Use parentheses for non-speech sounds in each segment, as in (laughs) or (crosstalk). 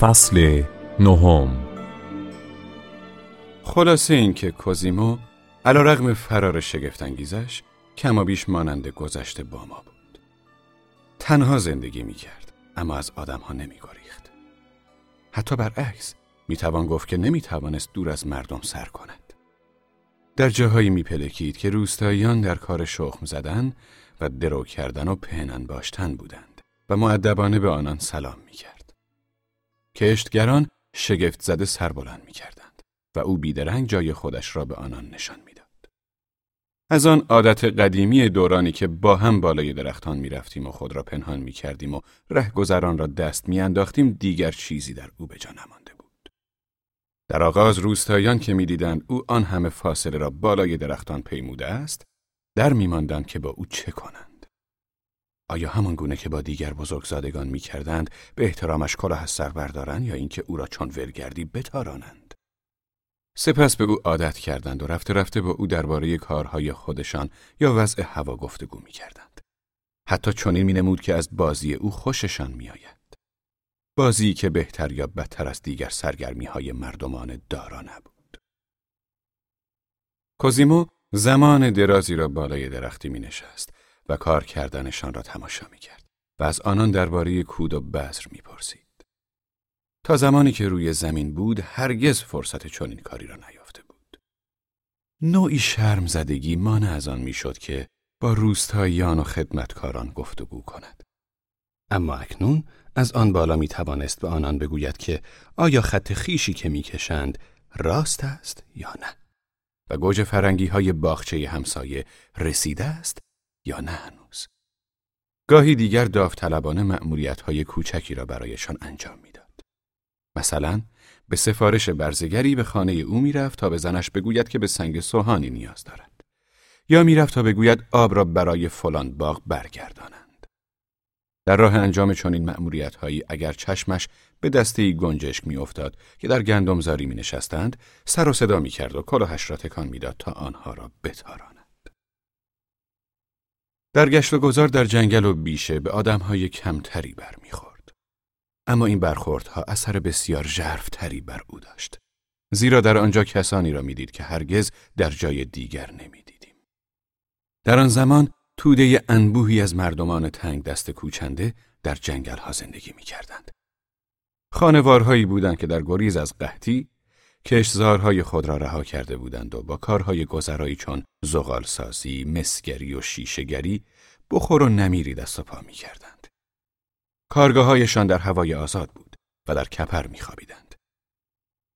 فصل نهم خلاصه اینکه کوزیمو علا رغم فرار شگفتانگیزش کما بیش مانند گذشته با ما بود. تنها زندگی می کرد اما از آدم ها نمی گریخت. حتی برعکس می توان گفت که نمی توانست دور از مردم سر کند. در جاهایی می پلکید که روستاییان در کار شخم زدن و درو کردن و پهنن باشتن بودند و معدبانه به آنان سلام می کرد. کشتگران شگفت زده سر بلند می کردند و او بیدرنگ جای خودش را به آنان نشان می داد. از آن عادت قدیمی دورانی که با هم بالای درختان می رفتیم و خود را پنهان می کردیم و رهگذران را دست می انداختیم دیگر چیزی در او به جا نمانده بود. در آغاز روستایان که می‌دیدند او آن همه فاصله را بالای درختان پیموده است، در میماندند که با او چه کنند. آیا همان گونه که با دیگر بزرگزادگان می کردند به احترامش کلاه از سر بردارند یا اینکه او را چون ولگردی بتارانند؟ سپس به او عادت کردند و رفته رفته با او درباره کارهای خودشان یا وضع هوا گفتگو می کردند. حتی چنین می نمود که از بازی او خوششان می آید. بازی که بهتر یا بدتر از دیگر سرگرمی های مردمان دارا نبود. کوزیمو زمان درازی را بالای درختی می نشست و کار کردنشان را تماشا می کرد و از آنان درباره کود و بذر می پرسید. تا زمانی که روی زمین بود هرگز فرصت چنین کاری را نیافته بود. نوعی شرم زدگی مانع از آن می‌شد که با روستاییان و خدمتکاران گفتگو کند. اما اکنون از آن بالا می توانست به آنان بگوید که آیا خط خیشی که می‌کشند راست است یا نه و گوجه فرنگی های باغچه همسایه رسیده است یا نه هنوز. گاهی دیگر داوطلبانه مأموریت های کوچکی را برایشان انجام می‌داد. مثلا به سفارش برزگری به خانه او می‌رفت تا به زنش بگوید که به سنگ سوهانی نیاز دارد یا می‌رفت تا بگوید آب را برای فلان باغ برگردانند در راه انجام چنین مأموریت هایی اگر چشمش به دسته گنجشک میافتاد که در گندمزاری می نشستند سر و صدا می کرد و کلاهش را تکان می‌داد تا آنها را بتاراند در گشت و گذار در جنگل و بیشه به آدمهای کمتری برمیخورد اما این برخوردها اثر بسیار تری بر او داشت. زیرا در آنجا کسانی را می‌دید که هرگز در جای دیگر نمی‌دیدیم. در آن زمان توده انبوهی از مردمان تنگ دست کوچنده در جنگل ها زندگی می کردند. خانوارهایی بودند که در گریز از قحطی کشزارهای خود را رها کرده بودند و با کارهای گذرایی چون زغالسازی، مسگری و شیشگری بخور و نمیری دست و پا می کردند. کارگاهایشان در هوای آزاد بود و در کپر میخوابیدند.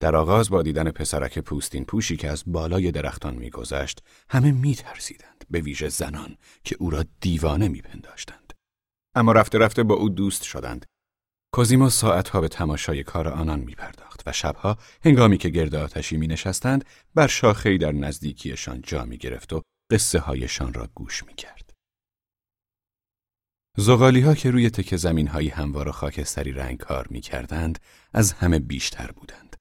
در آغاز با دیدن پسرک پوستین پوشی که از بالای درختان میگذشت همه میترسیدند به ویژه زنان که او را دیوانه میپنداشتند اما رفته رفته با او دوست شدند کوزیمو ساعتها به تماشای کار آنان می و شبها هنگامی که گرد آتشی می نشستند بر شاخهی در نزدیکیشان جا می گرفت و قصه هایشان را گوش می کرد. زغالی ها که روی تک زمین های هموار و خاکستری رنگ کار می کردند از همه بیشتر بودند.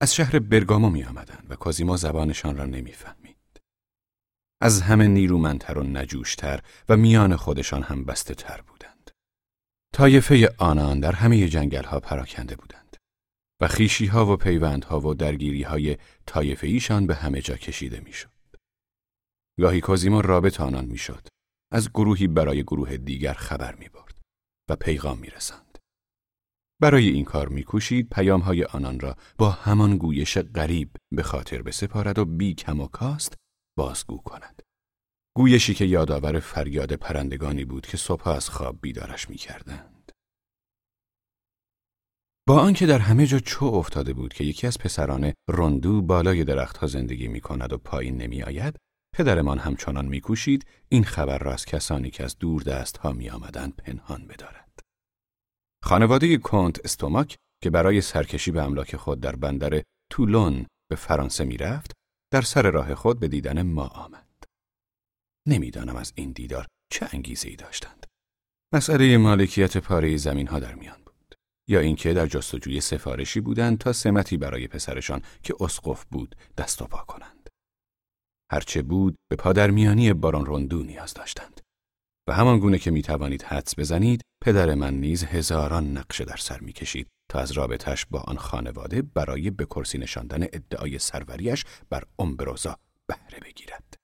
از شهر برگامو می آمدند و کازیما زبانشان را نمی‌فهمید. از همه نیرومندتر و نجوشتر و میان خودشان هم بسته تر بودند. طایفه آنان در همه جنگل ها پراکنده بودند و خیشی ها و پیوند ها و درگیری های طایفه ایشان به همه جا کشیده می شد. گاهی کازیما رابط آنان می شد از گروهی برای گروه دیگر خبر می برد و پیغام می رسند. برای این کار می کوشید پیام های آنان را با همان گویش غریب به خاطر بسپارد و بی کم و کاست بازگو کند. گویشی که یادآور فریاد پرندگانی بود که صبح از خواب بیدارش می کردند. با آنکه در همه جا چو افتاده بود که یکی از پسران رندو بالای درختها زندگی می کند و پایین نمی آید، پدرمان همچنان میکوشید این خبر را از کسانی که از دور دست ها می آمدن پنهان بدارد. خانواده کنت استوماک که برای سرکشی به املاک خود در بندر تولون به فرانسه می‌رفت، در سر راه خود به دیدن ما آمد. نمی‌دانم از این دیدار چه انگیزه ای داشتند. مسئله مالکیت پاره زمین ها در میان. یا اینکه در جستجوی سفارشی بودند تا سمتی برای پسرشان که اسقف بود دست و پا کنند. هرچه بود به پادرمیانی باران رندو نیاز داشتند. و همان گونه که می توانید حدس بزنید پدر من نیز هزاران نقشه در سر می کشید تا از رابطش با آن خانواده برای به کرسی نشاندن ادعای سروریش بر امبروزا بهره بگیرد.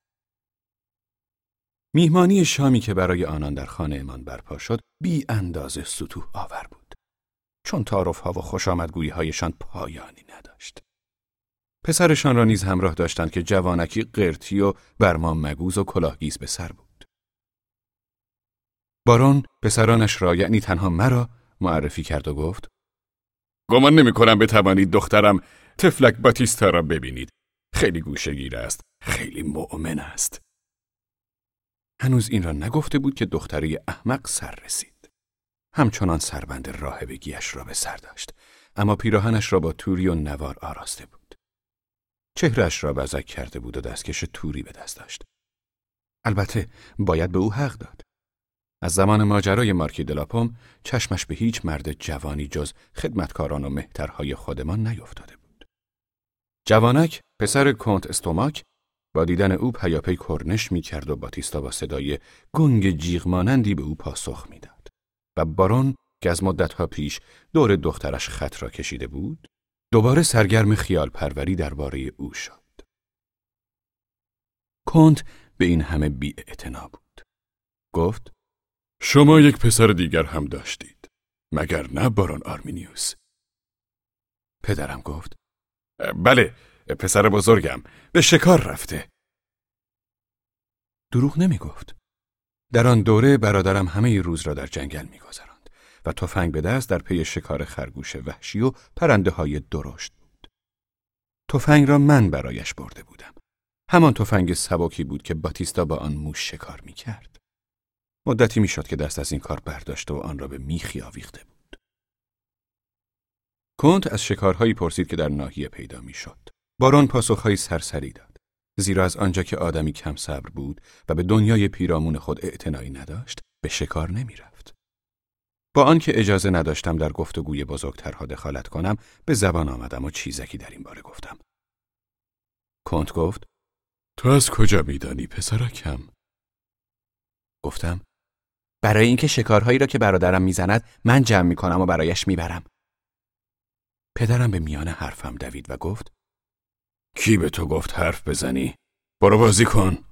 میهمانی شامی که برای آنان در خانه برپا شد بی اندازه سطوح آور بود. چون تعارف ها و خوش آمدگویی هایشان پایانی نداشت. پسرشان را نیز همراه داشتند که جوانکی قرتی و برمان مگوز و کلاهگیز به سر بود. بارون پسرانش را یعنی تنها مرا معرفی کرد و گفت گمان نمی کنم بتوانید دخترم تفلک باتیستا را ببینید. خیلی گوشگیر است. خیلی مؤمن است. هنوز این را نگفته بود که دختری احمق سر رسید. همچنان سربند راهبگیش را به سر داشت. اما پیراهنش را با توری و نوار آراسته بود. چهرش را بزک کرده بود و دستکش توری به دست داشت. البته باید به او حق داد. از زمان ماجرای مارکی دلاپوم چشمش به هیچ مرد جوانی جز خدمتکاران و مهترهای خودمان نیفتاده بود. جوانک پسر کنت استوماک با دیدن او پیاپی کرنش می کرد و باتیستا با صدای گنگ جیغ مانندی به او پاسخ می‌داد. و بارون که از مدتها پیش دور دخترش خط را کشیده بود دوباره سرگرم خیال پروری درباره او شد. کنت به این همه بی بود. گفت شما یک پسر دیگر هم داشتید. مگر نه بارون آرمینیوس؟ پدرم گفت بله پسر بزرگم به شکار رفته. دروغ نمی گفت. در آن دوره برادرم همه روز را در جنگل میگذراند و تفنگ به دست در پی شکار خرگوش وحشی و پرنده های درشت بود. تفنگ را من برایش برده بودم. همان تفنگ سبکی بود که باتیستا با آن موش شکار می کرد. مدتی می‌شد که دست از این کار برداشته و آن را به میخی آویخته بود. کنت از شکارهایی پرسید که در ناحیه پیدا می‌شد. بارون پاسخهایی سرسری داد. زیرا از آنجا که آدمی کم صبر بود و به دنیای پیرامون خود اعتنایی نداشت، به شکار نمی‌رفت. با آنکه اجازه نداشتم در گفتگوی بزرگترها دخالت کنم، به زبان آمدم و چیزکی در این باره گفتم. کنت گفت: تو از کجا میدانی پسرکم؟ گفتم: برای اینکه شکارهایی را که برادرم می‌زند من جمع می‌کنم و برایش می‌برم. پدرم به میان حرفم دوید و گفت: کی به تو گفت حرف بزنی؟ برو بازی کن.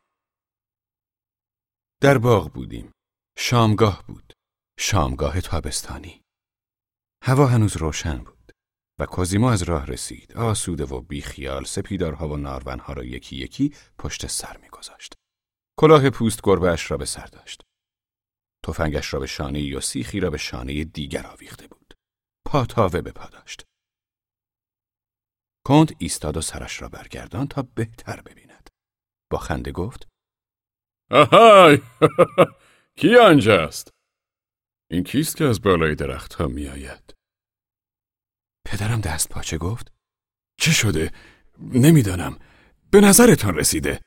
در باغ بودیم. شامگاه بود. شامگاه تابستانی. هوا هنوز روشن بود و کوزیما از راه رسید. آسوده و بیخیال سپیدارها و نارونها را یکی یکی پشت سر میگذاشت. کلاه پوست گربهش را به سر داشت. تفنگش را به شانه و سیخی را به شانه دیگر آویخته بود. پاتاوه به پا داشت. کند ایستاد و سرش را برگردان تا بهتر ببیند. با خنده گفت آهای (laughs) کی آنجاست؟ این کیست که از بالای درخت ها می آید؟ پدرم دست پاچه گفت چه شده؟ نمی‌دانم. به نظرتان رسیده.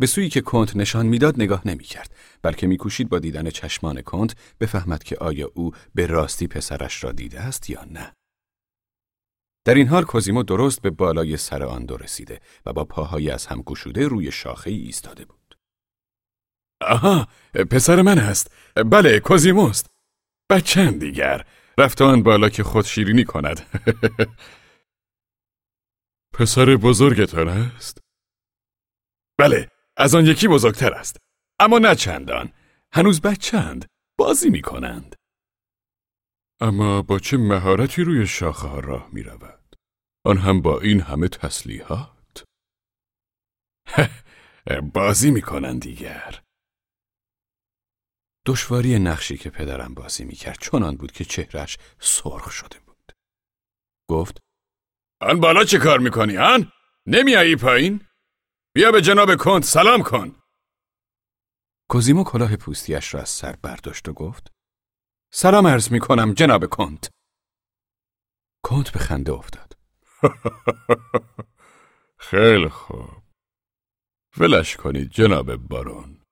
به سوی که کنت نشان می‌داد نگاه نمی‌کرد بلکه میکوشید با دیدن چشمان کنت بفهمد که آیا او به راستی پسرش را دیده است یا نه. در این حال کوزیمو درست به بالای سر آن دو رسیده و با پاهایی از هم گشوده روی شاخه ای ایستاده بود. آها، پسر من است. بله، کوزیموست. بچند دیگر. رفت آن بالا که خود شیرینی کند. (laughs) پسر بزرگتان است؟ بله، از آن یکی بزرگتر است. اما نه چندان. هنوز بچند. بازی می کنند. اما با چه مهارتی روی شاخه ها راه می رود؟ آن هم با این همه تسلیحات؟ (laughs) بازی می کنند دیگر. دشواری نقشی که پدرم بازی می کرد چنان بود که چهرش سرخ شده بود. گفت آن بالا چه کار می‌کنی آن؟ نمیایی پایین؟ بیا به جناب کنت سلام کن. کوزیمو کلاه پوستیش را از سر برداشت و گفت سلام عرض می کنم جناب کنت. کنت به خنده افتاد. (laughs) خیلی خوب. ولش کنید جناب بارون.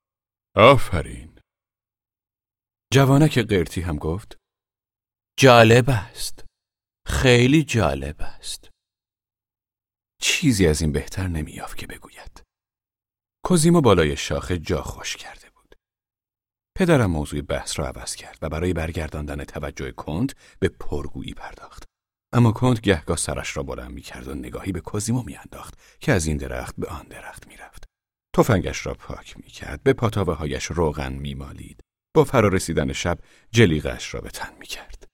آفرین. جوانک قرتی هم گفت. جالب است. خیلی جالب است. چیزی از این بهتر نمیافت که بگوید. کوزیمو بالای شاخه جا خوش بود. پدرم موضوع بحث را عوض کرد و برای برگرداندن توجه کند به پرگویی پرداخت. اما کند گهگاه سرش را بلند می کرد و نگاهی به کوزیمو می انداخت که از این درخت به آن درخت می رفت. تفنگش را پاک می کرد، به پاتاوه هایش روغن می مالید. با فرارسیدن شب جلیقش را به تن می کرد.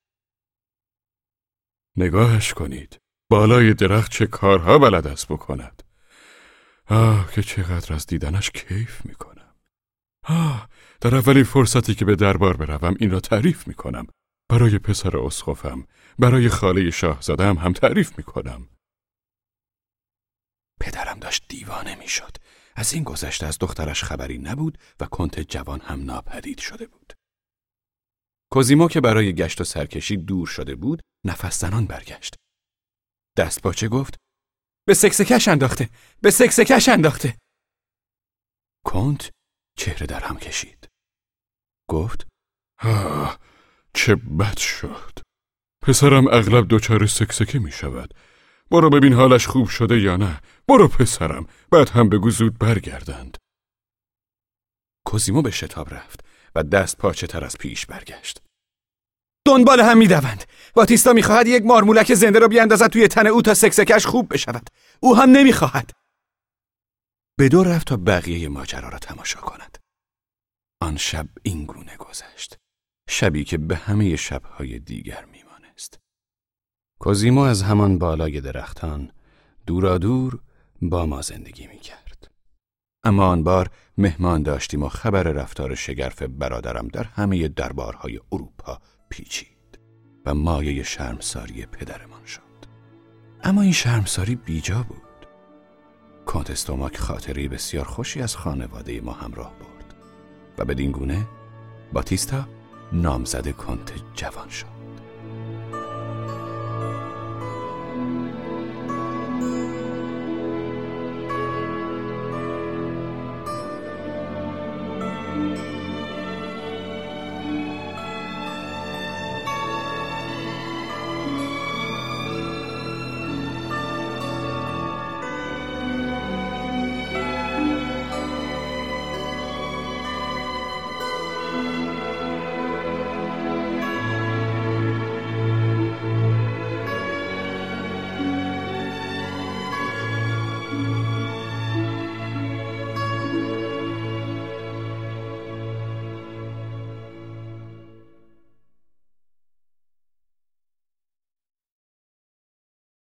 نگاهش کنید. بالای درخت چه کارها بلد است بکند. آه که چقدر از دیدنش کیف می کنم. آه در اولین فرصتی که به دربار بروم این را تعریف می کنم. برای پسر اسخفم، برای خاله شاهزادم هم تعریف می کنم. پدرم داشت دیوانه می شد. از این گذشته از دخترش خبری نبود و کنت جوان هم ناپدید شده بود. کوزیمو که برای گشت و سرکشی دور شده بود، نفس زنان برگشت. دست باچه گفت به سکسکش انداخته به سکسکش انداخته کنت چهره در هم کشید گفت؟ آه چه بد شد. پسرم اغلب دچار سکسکه می شود. برو ببین حالش خوب شده یا نه. برو پسرم. بعد هم بگو زود برگردند. کوزیمو به شتاب رفت و دست پاچه تر از پیش برگشت. دنبال هم می‌دوند باتیستا می‌خواهد یک مارمولک زنده را بیاندازد توی تن او تا سکسکش خوب بشود. او هم نمی‌خواهد به دو رفت تا بقیه ماجرا را تماشا کند. آن شب این گونه گذشت. شبی که به همه شبهای دیگر میمانست. کوزیمو از همان بالای درختان دورا دور با ما زندگی می‌کرد. اما آن بار مهمان داشتیم و خبر رفتار شگرف برادرم در همه دربارهای اروپا پیچید و مایه شرمساری پدرمان شد. اما این شرمساری بیجا بود. کنت استوماک خاطری بسیار خوشی از خانواده ما همراه برد و بدین گونه باتیستا نامزد کنت جوان شد.